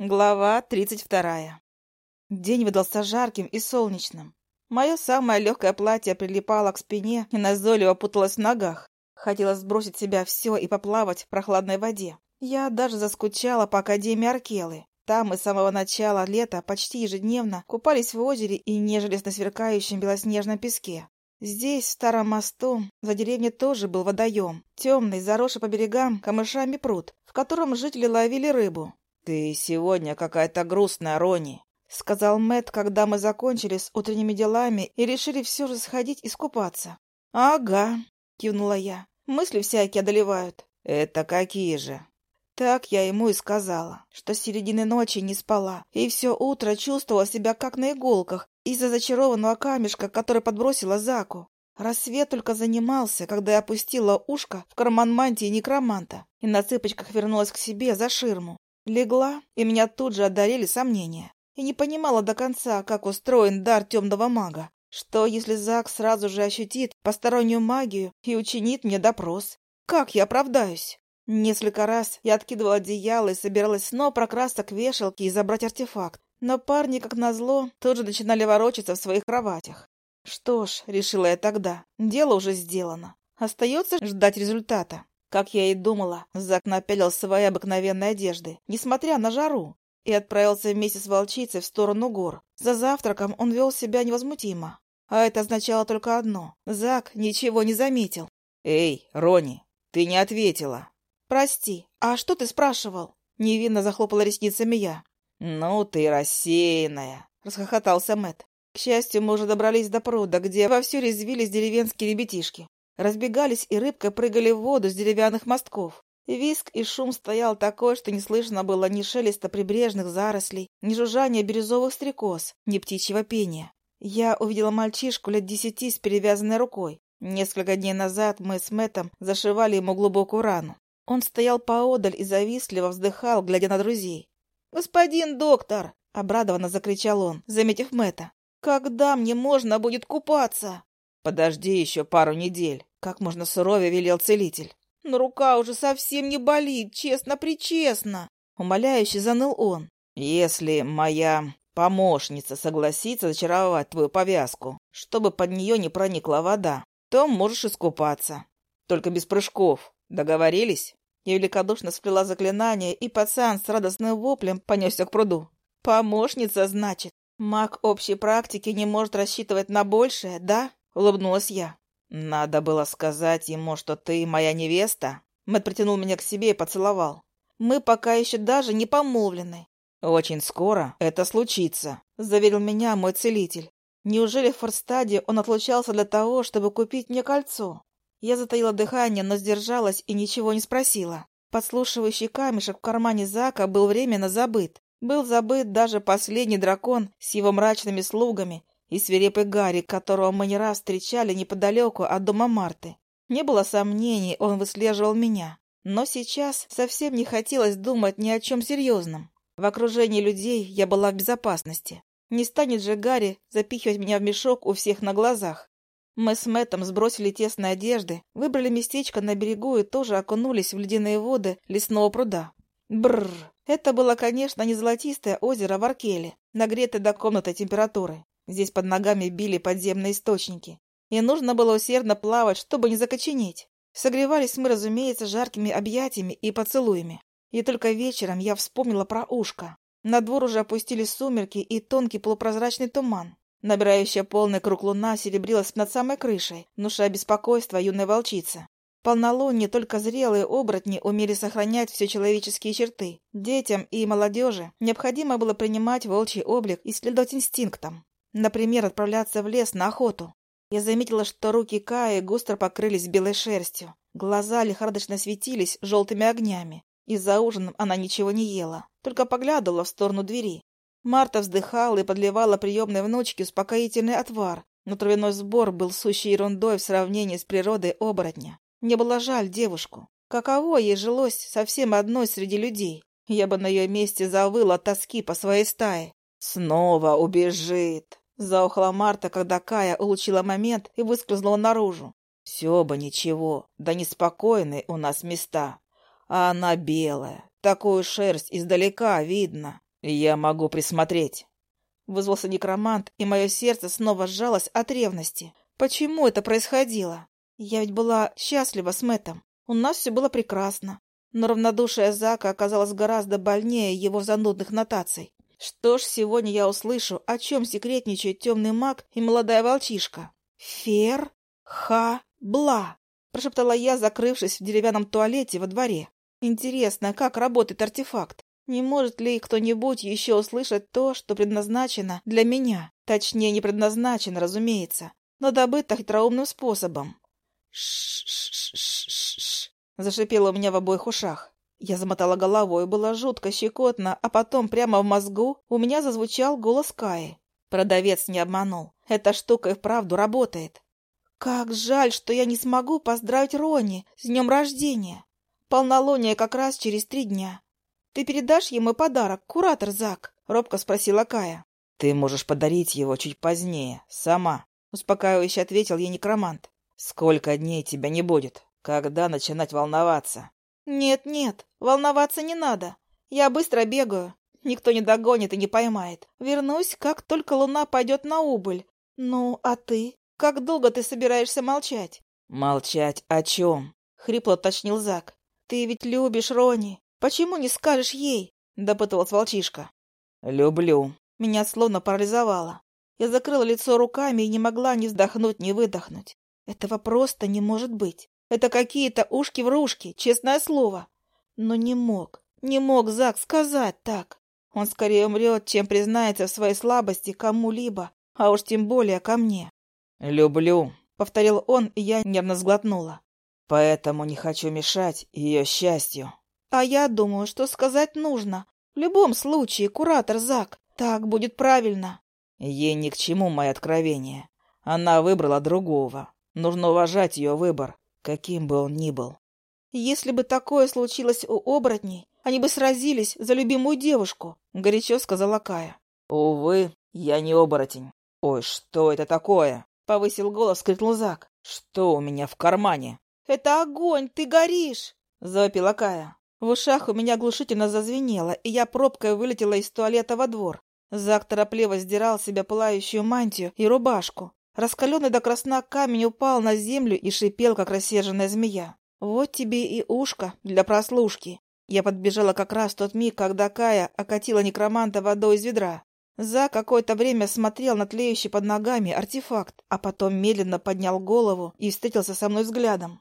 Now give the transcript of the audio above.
Глава тридцать вторая. День выдался жарким и солнечным. Мое самое легкое платье прилипало к спине и назойливо путалось в ногах. Хотелось сбросить себя все и поплавать в прохладной воде. Я даже заскучала по Академии Аркелы. Там мы с самого начала лета почти ежедневно купались в озере и нежились на сверкающем белоснежном песке. Здесь, в старом мосту, за деревней тоже был водоем. Темный, заросший по берегам камышами пруд, в котором жители ловили рыбу. «Ты сегодня какая-то грустная, Рони», — сказал Мэт, когда мы закончили с утренними делами и решили все же сходить искупаться. «Ага», — кивнула я. «Мысли всякие одолевают». «Это какие же?» Так я ему и сказала, что с середины ночи не спала, и все утро чувствовала себя как на иголках из-за зачарованного камешка, который подбросила Заку. Рассвет только занимался, когда я опустила ушко в карман мантии некроманта и на цыпочках вернулась к себе за ширму. Легла, и меня тут же одарили сомнения. И не понимала до конца, как устроен дар темного мага. Что, если Зак сразу же ощутит постороннюю магию и учинит мне допрос? Как я оправдаюсь? Несколько раз я откидывала одеяло и собиралась снова прокрасться к вешалке и забрать артефакт. Но парни, как назло, тут же начинали ворочаться в своих кроватях. Что ж, решила я тогда, дело уже сделано. Остается ждать результата. Как я и думала, Зак напялил свои обыкновенные одежды, несмотря на жару, и отправился вместе с волчицей в сторону гор. За завтраком он вел себя невозмутимо. А это означало только одно — Зак ничего не заметил. «Эй, Рони, ты не ответила!» «Прости, а что ты спрашивал?» Невинно захлопала ресницами я. «Ну ты рассеянная!» — расхохотался Мэт. К счастью, мы уже добрались до пруда, где вовсю резвились деревенские ребятишки разбегались и рыбкой прыгали в воду с деревянных мостков. Виск и шум стоял такой, что не слышно было ни шелеста прибрежных зарослей, ни жужжания бирюзовых стрекоз, ни птичьего пения. Я увидела мальчишку лет десяти с перевязанной рукой. Несколько дней назад мы с Мэтом зашивали ему глубокую рану. Он стоял поодаль и завистливо вздыхал, глядя на друзей. «Господин доктор!» — обрадованно закричал он, заметив Мэта. «Когда мне можно будет купаться?» «Подожди еще пару недель», — как можно суровее велел целитель. «Но рука уже совсем не болит, честно-причестно», — умоляюще заныл он. «Если моя помощница согласится зачаровать твою повязку, чтобы под нее не проникла вода, то можешь искупаться. Только без прыжков. Договорились?» Я великодушно сплела заклинание, и пацан с радостным воплем понесся к пруду. «Помощница, значит? Маг общей практики не может рассчитывать на большее, да?» — улыбнулась я. «Надо было сказать ему, что ты моя невеста». Мэтт притянул меня к себе и поцеловал. «Мы пока еще даже не помолвлены». «Очень скоро это случится», — заверил меня мой целитель. «Неужели в Форстаде он отлучался для того, чтобы купить мне кольцо?» Я затаила дыхание, но сдержалась и ничего не спросила. Подслушивающий камешек в кармане Зака был временно забыт. Был забыт даже последний дракон с его мрачными слугами и свирепый Гарри, которого мы не раз встречали неподалеку от дома Марты. Не было сомнений, он выслеживал меня. Но сейчас совсем не хотелось думать ни о чем серьезном. В окружении людей я была в безопасности. Не станет же Гарри запихивать меня в мешок у всех на глазах. Мы с Мэттом сбросили тесные одежды, выбрали местечко на берегу и тоже окунулись в ледяные воды лесного пруда. Бррр! Это было, конечно, не золотистое озеро в Аркеле, нагретое до комнаты температуры. Здесь под ногами били подземные источники. И нужно было усердно плавать, чтобы не закоченеть. Согревались мы, разумеется, жаркими объятиями и поцелуями. И только вечером я вспомнила про ушко. На двор уже опустились сумерки и тонкий полупрозрачный туман. Набирающая полный круг луна серебрилась над самой крышей, внушая беспокойство юной волчицы. Полнолуние только зрелые оборотни умели сохранять все человеческие черты. Детям и молодежи необходимо было принимать волчий облик и следовать инстинктам. Например, отправляться в лес на охоту. Я заметила, что руки Каи густо покрылись белой шерстью. Глаза лихорадочно светились желтыми огнями. И за ужином она ничего не ела, только поглядывала в сторону двери. Марта вздыхала и подливала приемной внучке успокоительный отвар, но травяной сбор был сущей ерундой в сравнении с природой оборотня. Мне было жаль девушку. Каково ей жилось совсем одной среди людей? Я бы на ее месте завыла от тоски по своей стае. «Снова убежит!» — заохала Марта, когда Кая улучила момент и выскользнула наружу. «Все бы ничего, да неспокойные у нас места. А она белая, такую шерсть издалека видно. Я могу присмотреть. Вызвался некромант, и мое сердце снова сжалось от ревности. Почему это происходило? Я ведь была счастлива с Мэттом. У нас все было прекрасно. Но равнодушие Зака оказалось гораздо больнее его занудных нотаций. Что ж, сегодня я услышу, о чем секретничает темный маг и молодая волчишка. «Фер... Ха... Бла!» — прошептала я, закрывшись в деревянном туалете во дворе. «Интересно, как работает артефакт? Не может ли кто-нибудь еще услышать то, что предназначено для меня? Точнее, не предназначено, разумеется, но добыто хитроумным способом. «Ш-ш-ш-ш-ш-ш!» зашипело у меня в обоих ушах. Я замотала головой, было жутко щекотно, а потом прямо в мозгу у меня зазвучал голос Каи. Продавец не обманул. Эта штука и вправду работает. Как жаль, что я не смогу поздравить Рони с днем рождения. Полнолуние как раз через три дня. Ты передашь ему подарок, куратор Зак? Робко спросила Кая. Ты можешь подарить его чуть позднее, сама. Успокаивающе ответил ей некромант. Сколько дней тебя не будет? Когда начинать волноваться? Нет-нет, волноваться не надо. Я быстро бегаю. Никто не догонит и не поймает. Вернусь, как только луна пойдет на убыль. Ну, а ты? Как долго ты собираешься молчать? Молчать о чем? Хрипло уточнил Зак. Ты ведь любишь Рони. Почему не скажешь ей? Допытывался волчишка. Люблю. Меня словно парализовало. Я закрыла лицо руками и не могла ни вздохнуть, ни выдохнуть. Этого просто не может быть. Это какие-то ушки-врушки, честное слово. Но не мог, не мог Зак сказать так. Он скорее умрет, чем признается в своей слабости кому-либо, а уж тем более ко мне. «Люблю», — повторил он, и я нервно сглотнула. «Поэтому не хочу мешать ее счастью». «А я думаю, что сказать нужно. В любом случае, куратор Зак, так будет правильно». Ей ни к чему мои откровения. Она выбрала другого. Нужно уважать ее выбор, каким бы он ни был. «Если бы такое случилось у оборотней, они бы сразились за любимую девушку», — горячо сказала Кая. «Увы, я не оборотень. Ой, что это такое?» — повысил голос, крикнул Зак. «Что у меня в кармане?» «Это огонь, ты горишь!» — завопила Кая. В ушах у меня глушительно зазвенело, и я пробкой вылетела из туалета во двор. Зак торопливо сдирал с себя пылающую мантию и рубашку. Раскаленный до красна камень упал на землю и шипел, как рассерженная змея. «Вот тебе и ушко для прослушки». Я подбежала как раз в тот миг, когда Кая окатила некроманта водой из ведра. За какое-то время смотрел на тлеющий под ногами артефакт, а потом медленно поднял голову и встретился со мной взглядом.